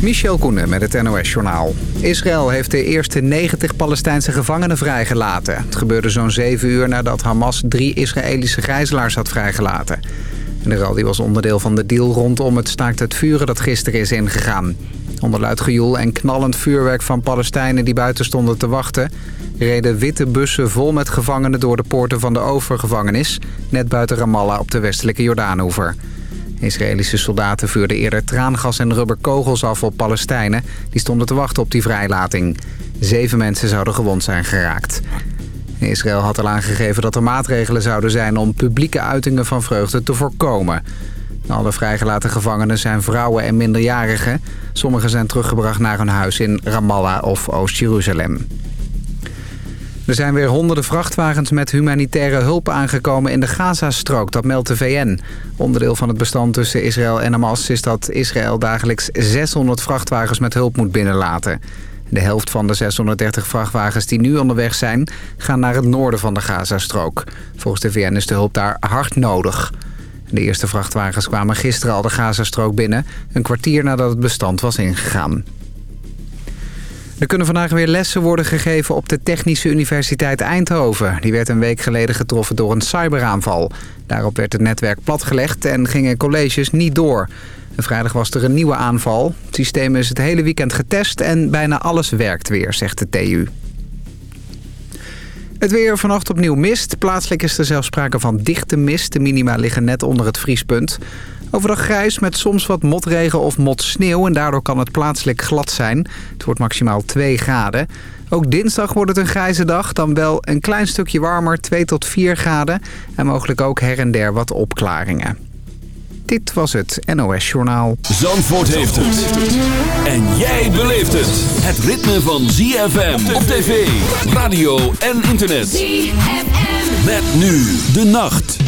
Michel Koenen met het NOS-journaal. Israël heeft de eerste 90 Palestijnse gevangenen vrijgelaten. Het gebeurde zo'n 7 uur nadat Hamas drie Israëlische gijzelaars had vrijgelaten. En de rally was onderdeel van de deal rondom het staakt het vuren dat gisteren is ingegaan. Onder luid gejoel en knallend vuurwerk van Palestijnen die buiten stonden te wachten... reden witte bussen vol met gevangenen door de poorten van de overgevangenis... net buiten Ramallah op de westelijke Jordaanoever. Israëlische soldaten vuurden eerder traangas en rubberkogels af op Palestijnen... die stonden te wachten op die vrijlating. Zeven mensen zouden gewond zijn geraakt. Israël had al aangegeven dat er maatregelen zouden zijn... om publieke uitingen van vreugde te voorkomen. Alle vrijgelaten gevangenen zijn vrouwen en minderjarigen. Sommigen zijn teruggebracht naar hun huis in Ramallah of Oost-Jeruzalem. Er zijn weer honderden vrachtwagens met humanitaire hulp aangekomen in de Gazastrook. Dat meldt de VN. Onderdeel van het bestand tussen Israël en Hamas is dat Israël dagelijks 600 vrachtwagens met hulp moet binnenlaten. De helft van de 630 vrachtwagens die nu onderweg zijn... gaan naar het noorden van de Gazastrook. Volgens de VN is de hulp daar hard nodig. De eerste vrachtwagens kwamen gisteren al de Gazastrook binnen... een kwartier nadat het bestand was ingegaan. Er kunnen vandaag weer lessen worden gegeven op de Technische Universiteit Eindhoven. Die werd een week geleden getroffen door een cyberaanval. Daarop werd het netwerk platgelegd en gingen colleges niet door. Vrijdag was er een nieuwe aanval. Het systeem is het hele weekend getest en bijna alles werkt weer, zegt de TU. Het weer vannacht opnieuw mist. Plaatselijk is er zelfs sprake van dichte mist. De minima liggen net onder het vriespunt. Overdag grijs met soms wat motregen of motsneeuw en daardoor kan het plaatselijk glad zijn. Het wordt maximaal 2 graden. Ook dinsdag wordt het een grijze dag, dan wel een klein stukje warmer, 2 tot 4 graden. En mogelijk ook her en der wat opklaringen. Dit was het NOS Journaal. Zandvoort heeft het. En jij beleeft het. Het ritme van ZFM op tv, radio en internet. ZFM. Met nu de nacht.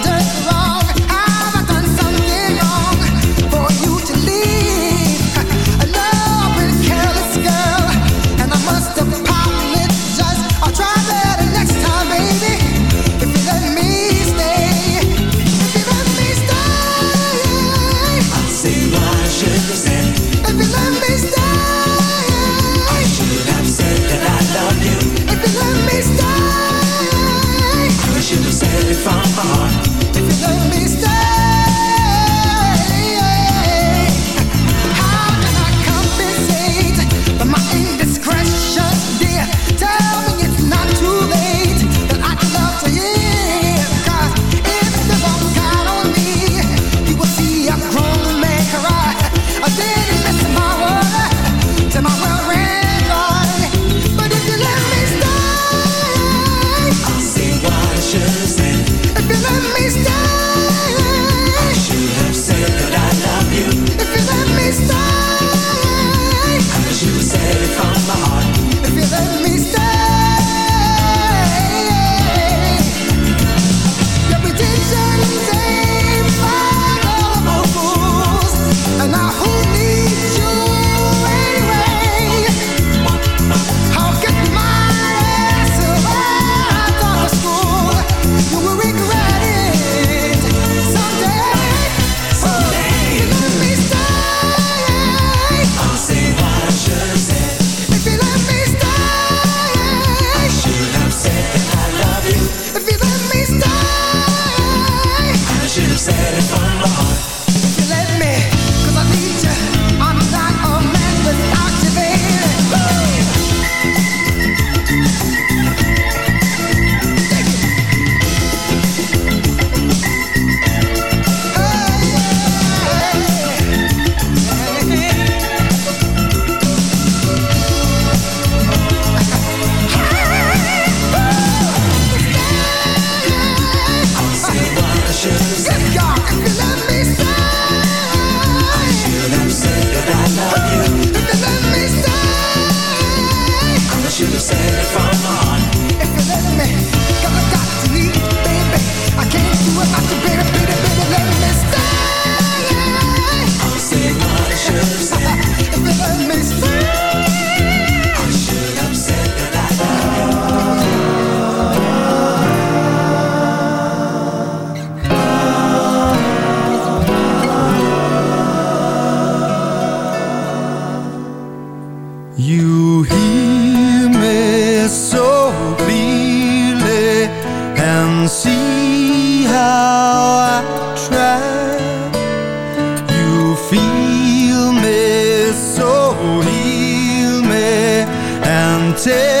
tell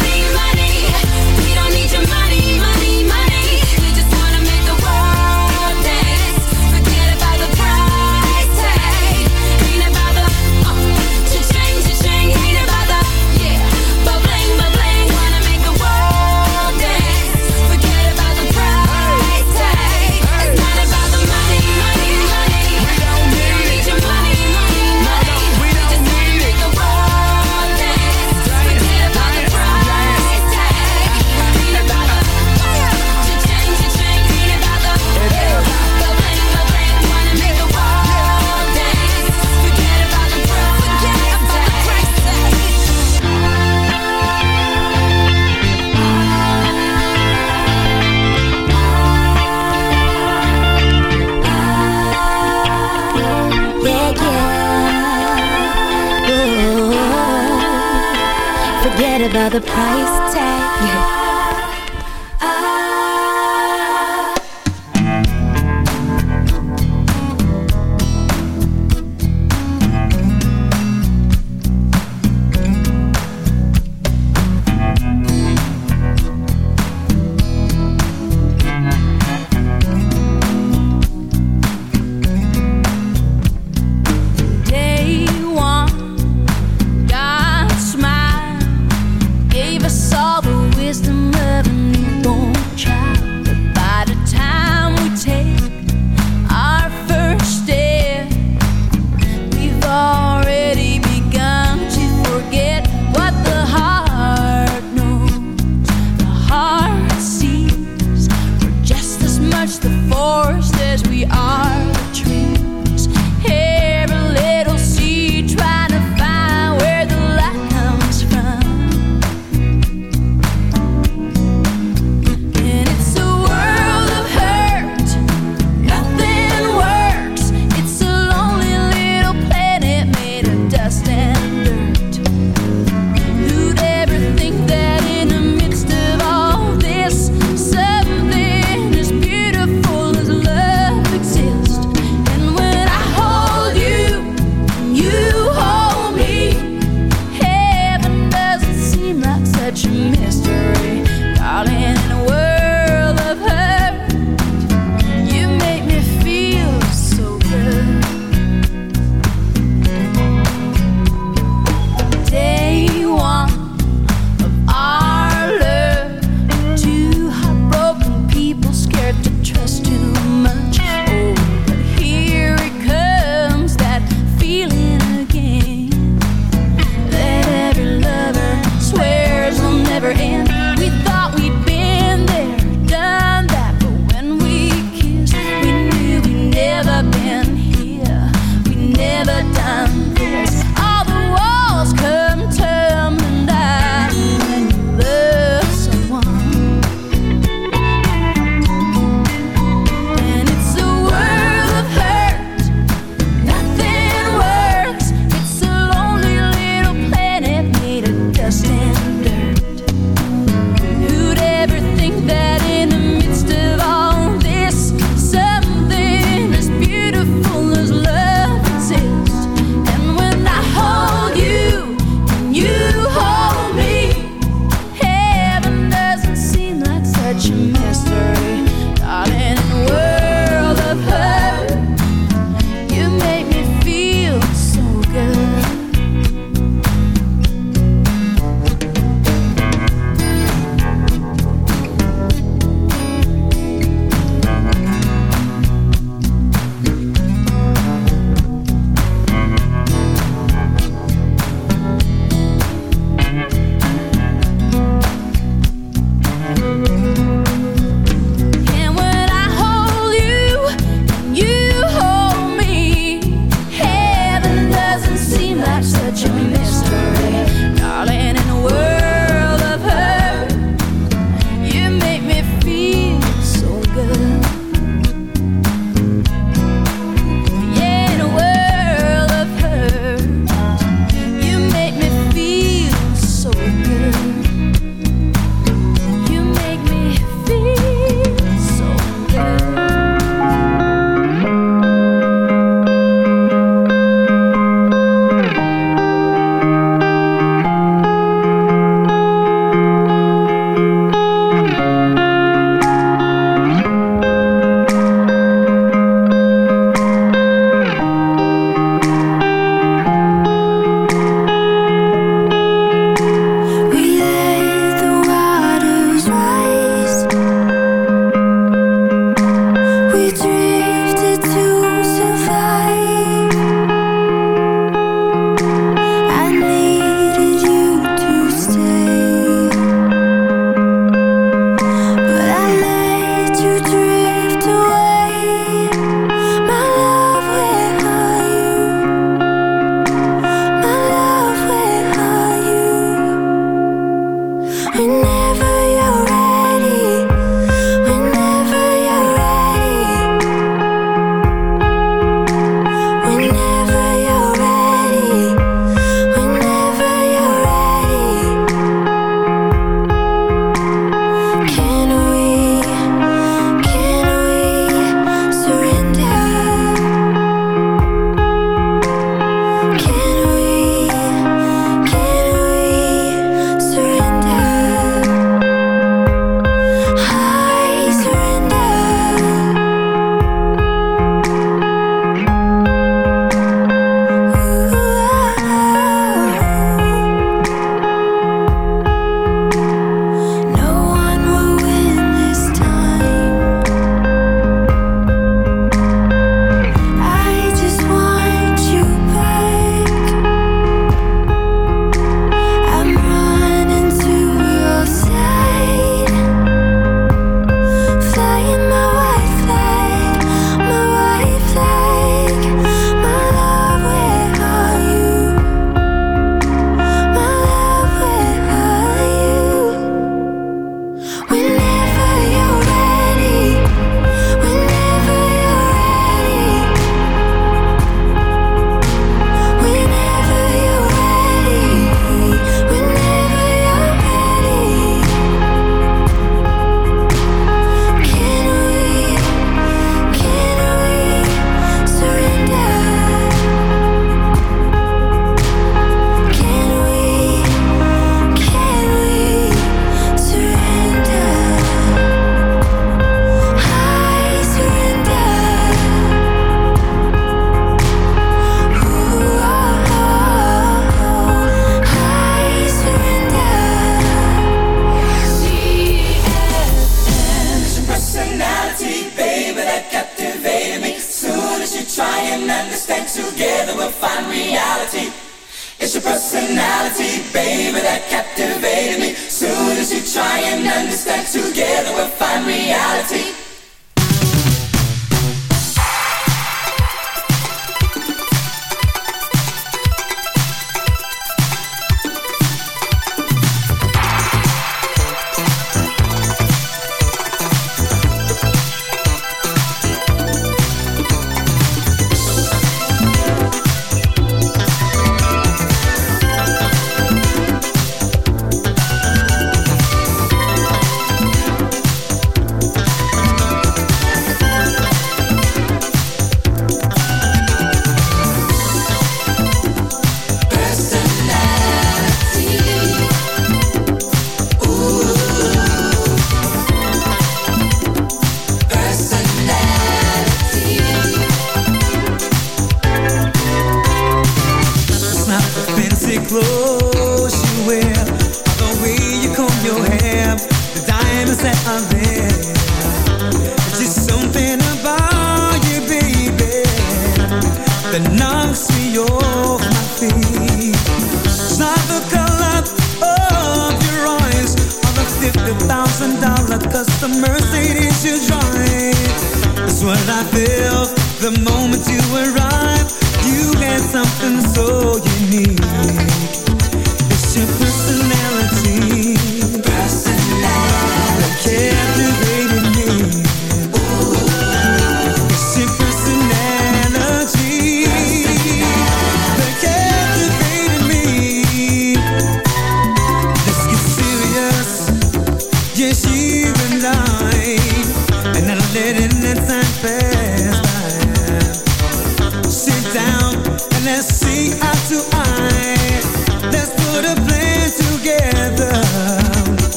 are the price.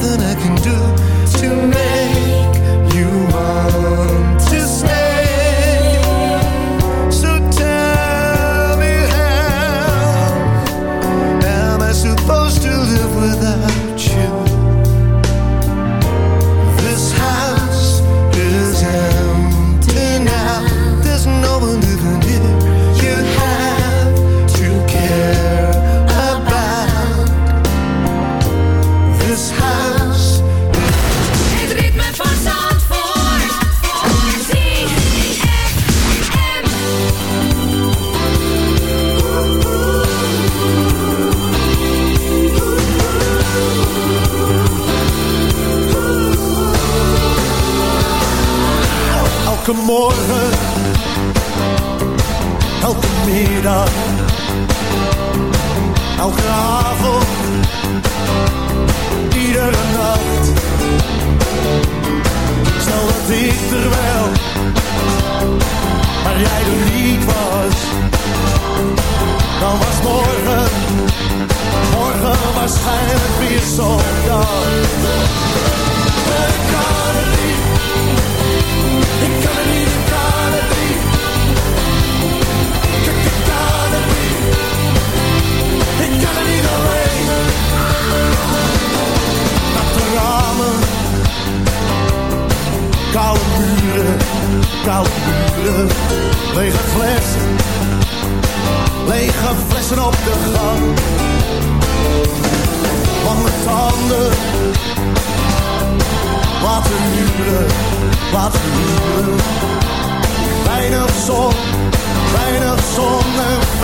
nothing I can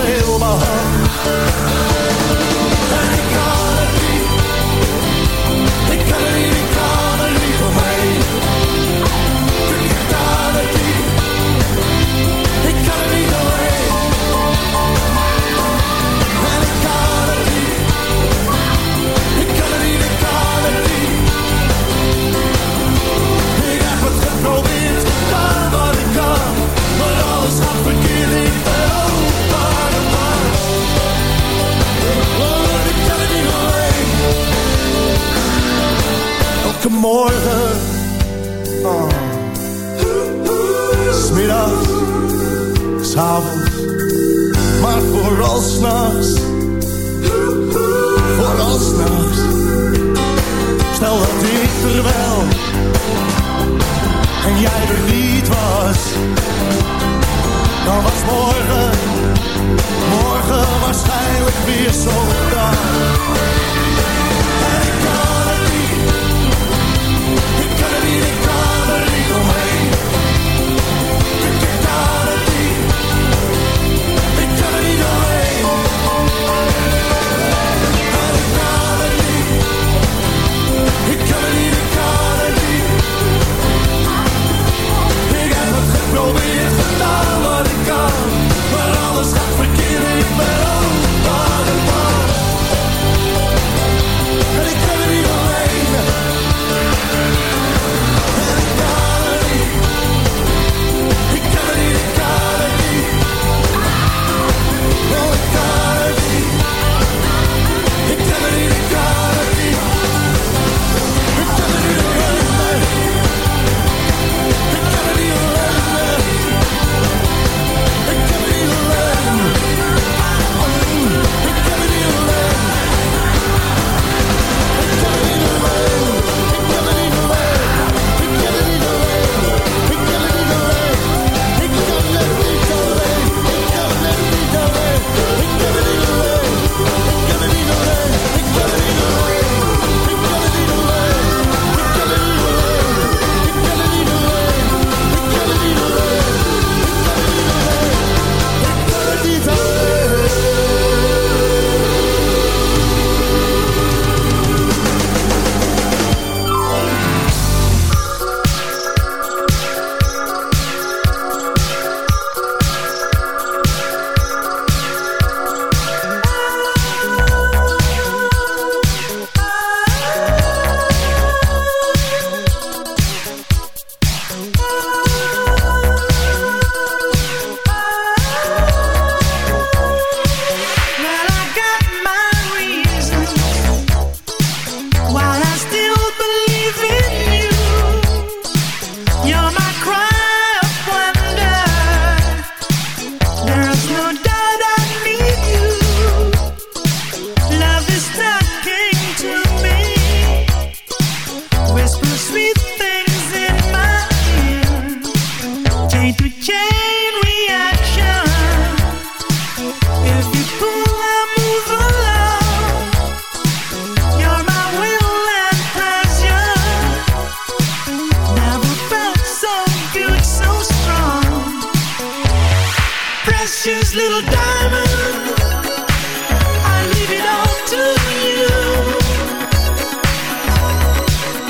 heel mijn. precious little diamond. I leave it all to you.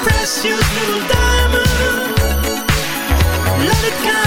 Precious little diamond. Let it come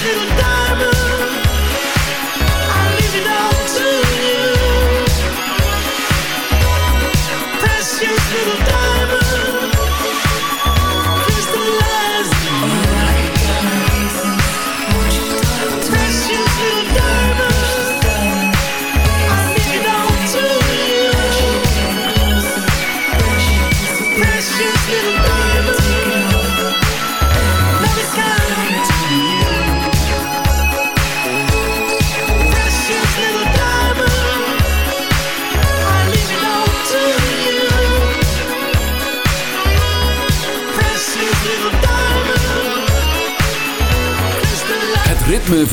싫은데